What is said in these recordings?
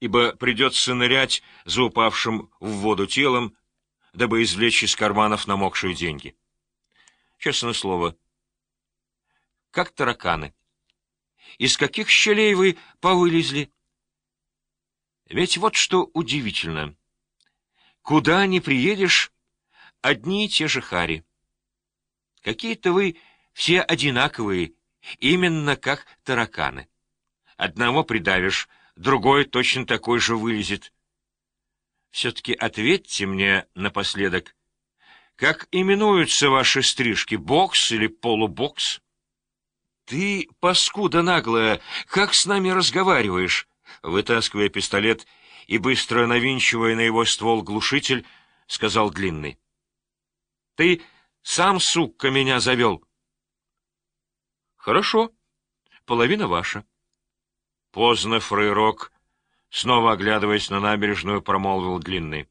ибо придется нырять за упавшим в воду телом, дабы извлечь из карманов намокшие деньги. Честное слово, как тараканы. Из каких щелей вы повылезли? Ведь вот что удивительно. Куда ни приедешь, одни и те же хари. Какие-то вы все одинаковые, именно как тараканы. Одного придавишь, другой точно такой же вылезет. Все-таки ответьте мне напоследок, как именуются ваши стрижки, бокс или полубокс? Ты, паскуда наглая, как с нами разговариваешь? Вытаскивая пистолет и быстро навинчивая на его ствол глушитель, сказал Длинный. Ты сам, сукка, меня завел. Хорошо, половина ваша. Поздно, фрейрок, снова оглядываясь на набережную, промолвил Длинный.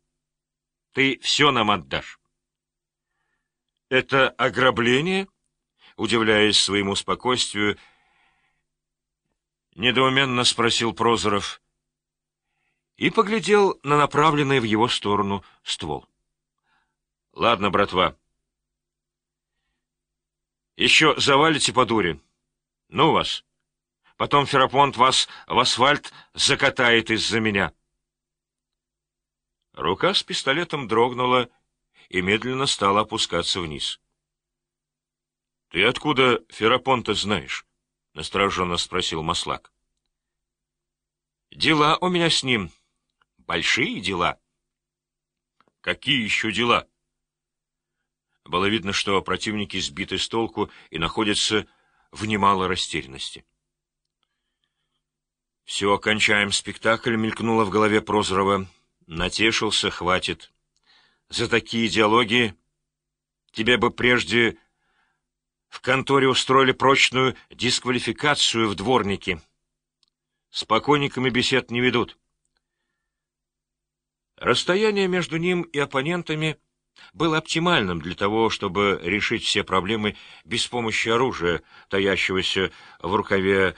Ты все нам отдашь. Это ограбление? Удивляясь своему спокойствию, недоуменно спросил Прозоров и поглядел на направленный в его сторону ствол. — Ладно, братва. Еще завалите по дуре. Ну вас. Потом Ферапонт вас в асфальт закатает из-за меня. Рука с пистолетом дрогнула и медленно стала опускаться вниз. — Ты откуда Ферапонта знаешь? — настороженно спросил Маслак. — Дела у меня с ним. Большие дела. — Какие еще дела? Было видно, что противники сбиты с толку и находятся в немалой растерянности. «Все, окончаем спектакль», — мелькнуло в голове Прозорова. «Натешился, хватит. За такие диалоги тебе бы прежде в конторе устроили прочную дисквалификацию в дворнике. С покойниками бесед не ведут». Расстояние между ним и оппонентами было оптимальным для того, чтобы решить все проблемы без помощи оружия, таящегося в рукаве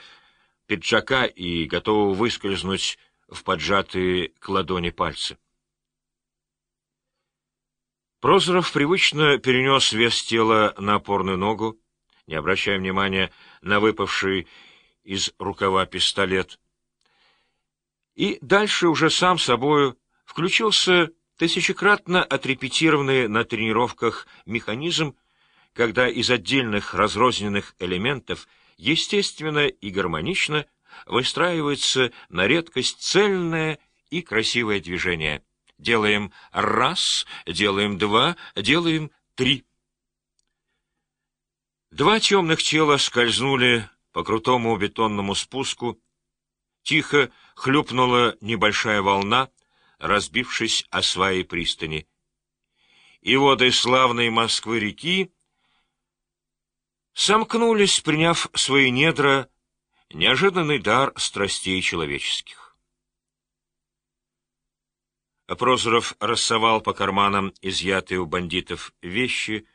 пиджака и готового выскользнуть в поджатые к ладони пальцы. Прозоров привычно перенес вес тела на опорную ногу, не обращая внимания на выпавший из рукава пистолет. И дальше уже сам собою включился тысячекратно отрепетированный на тренировках механизм, когда из отдельных разрозненных элементов — естественно и гармонично выстраивается на редкость цельное и красивое движение. Делаем раз, делаем два, делаем три. Два темных тела скользнули по крутому бетонному спуску. Тихо хлюпнула небольшая волна, разбившись о сваи пристани. И воды славной Москвы-реки сомкнулись, приняв свои недра, неожиданный дар страстей человеческих. Прозоров рассовал по карманам изъятые у бандитов вещи,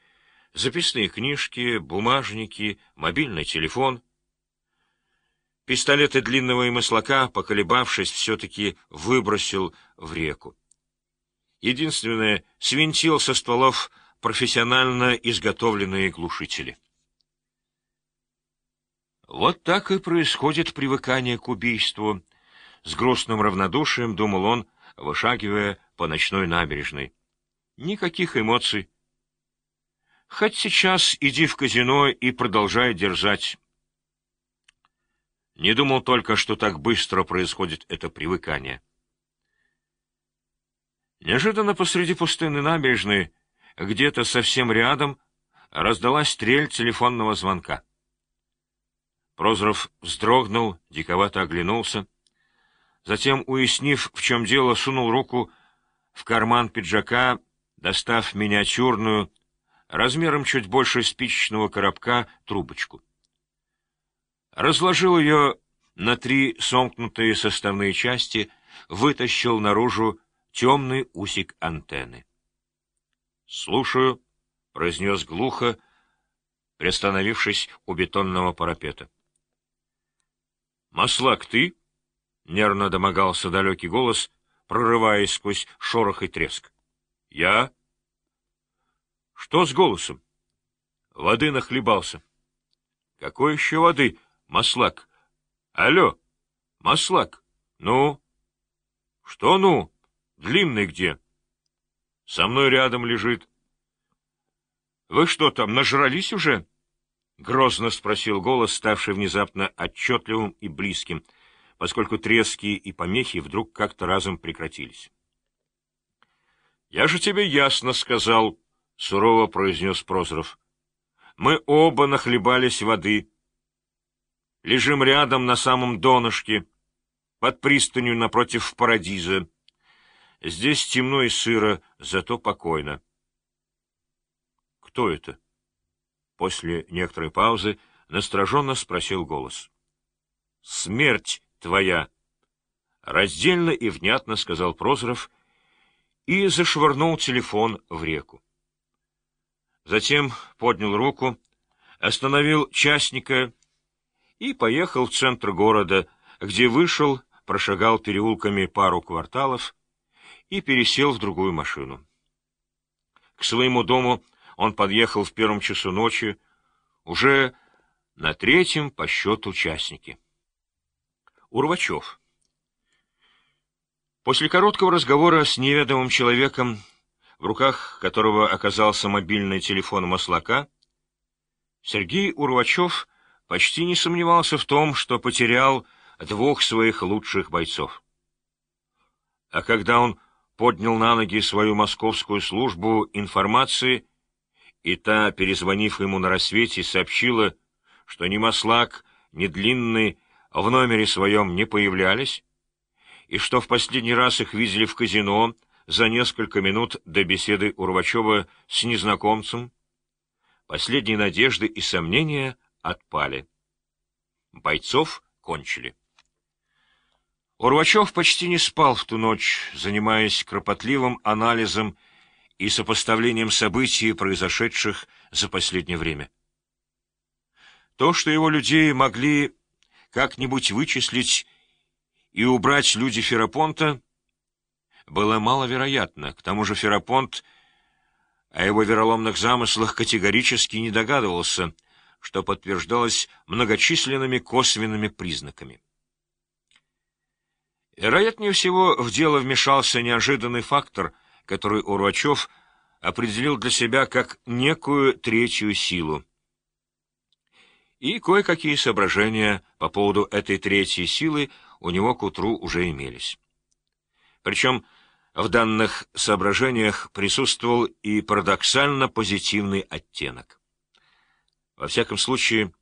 записные книжки, бумажники, мобильный телефон. Пистолеты длинного и маслака, поколебавшись, все-таки выбросил в реку. Единственное, свинтил со стволов профессионально изготовленные глушители. Вот так и происходит привыкание к убийству. С грустным равнодушием думал он, вышагивая по ночной набережной. Никаких эмоций. Хоть сейчас иди в казино и продолжай держать. Не думал только, что так быстро происходит это привыкание. Неожиданно посреди пустынной набережной, где-то совсем рядом, раздалась стрель телефонного звонка. Прозоров вздрогнул, диковато оглянулся. Затем, уяснив, в чем дело, сунул руку в карман пиджака, достав миниатюрную, размером чуть больше спичечного коробка, трубочку. Разложил ее на три сомкнутые составные части, вытащил наружу темный усик антенны. — Слушаю, — произнес глухо, приостановившись у бетонного парапета. «Маслак, ты?» — нервно домогался далекий голос, прорываясь сквозь шорох и треск. — Я? — Что с голосом? — Воды нахлебался. — Какой еще воды, маслак? — Алло, маслак, ну? — Что ну? Длинный где? — Со мной рядом лежит. — Вы что там, нажрались уже? — грозно спросил голос, ставший внезапно отчетливым и близким — поскольку трески и помехи вдруг как-то разом прекратились. «Я же тебе ясно сказал», — сурово произнес Прозоров. «Мы оба нахлебались воды. Лежим рядом на самом донышке, под пристанью напротив Парадиза. Здесь темно и сыро, зато покойно». «Кто это?» После некоторой паузы настороженно спросил голос. «Смерть!» твоя. Раздельно и внятно сказал Прозоров и зашвырнул телефон в реку. Затем поднял руку, остановил частника и поехал в центр города, где вышел, прошагал переулками пару кварталов и пересел в другую машину. К своему дому он подъехал в первом часу ночи, уже на третьем по счету участнике. Урвачев. После короткого разговора с неведомым человеком, в руках которого оказался мобильный телефон Маслака, Сергей Урвачев почти не сомневался в том, что потерял двух своих лучших бойцов. А когда он поднял на ноги свою московскую службу информации, и та, перезвонив ему на рассвете, сообщила, что ни Маслак, ни Длинный в номере своем не появлялись, и что в последний раз их видели в казино за несколько минут до беседы Урвачева с незнакомцем, последние надежды и сомнения отпали. Бойцов кончили. Урвачев почти не спал в ту ночь, занимаясь кропотливым анализом и сопоставлением событий, произошедших за последнее время. То, что его людей могли как-нибудь вычислить и убрать люди Ферапонта было маловероятно. К тому же Ферапонт о его вероломных замыслах категорически не догадывался, что подтверждалось многочисленными косвенными признаками. Вероятнее всего, в дело вмешался неожиданный фактор, который Урвачев определил для себя как некую третью силу и кое-какие соображения по поводу этой третьей силы у него к утру уже имелись. Причем в данных соображениях присутствовал и парадоксально позитивный оттенок. Во всяком случае,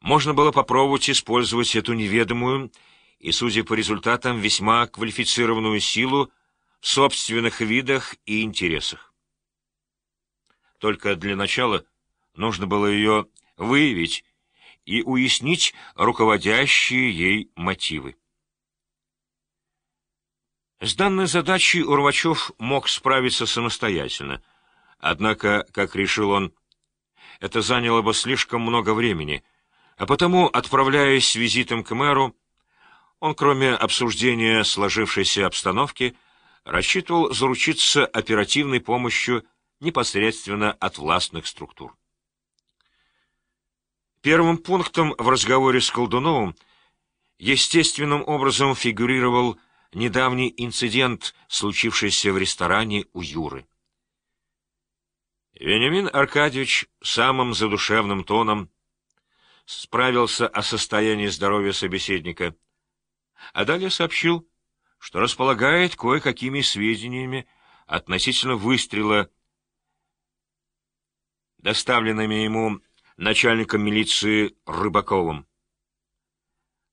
можно было попробовать использовать эту неведомую и, судя по результатам, весьма квалифицированную силу собственных видах и интересах. Только для начала нужно было ее выявить и уяснить руководящие ей мотивы. С данной задачей Урвачев мог справиться самостоятельно, однако, как решил он, это заняло бы слишком много времени, а потому, отправляясь с визитом к мэру, он, кроме обсуждения сложившейся обстановки, рассчитывал заручиться оперативной помощью непосредственно от властных структур. Первым пунктом в разговоре с Колдуновым естественным образом фигурировал недавний инцидент, случившийся в ресторане у Юры. Вениамин Аркадьевич самым задушевным тоном справился о состоянии здоровья собеседника, а далее сообщил, что располагает кое-какими сведениями относительно выстрела, доставленными ему начальником милиции Рыбаковым.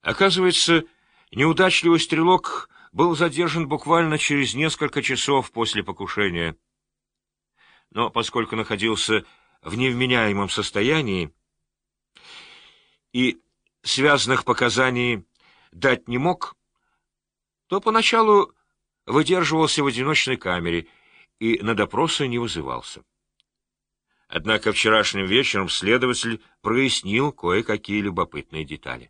Оказывается, неудачливый стрелок был задержан буквально через несколько часов после покушения. Но поскольку находился в невменяемом состоянии и связанных показаний дать не мог, то поначалу выдерживался в одиночной камере и на допросы не вызывался. Однако вчерашним вечером следователь прояснил кое-какие любопытные детали.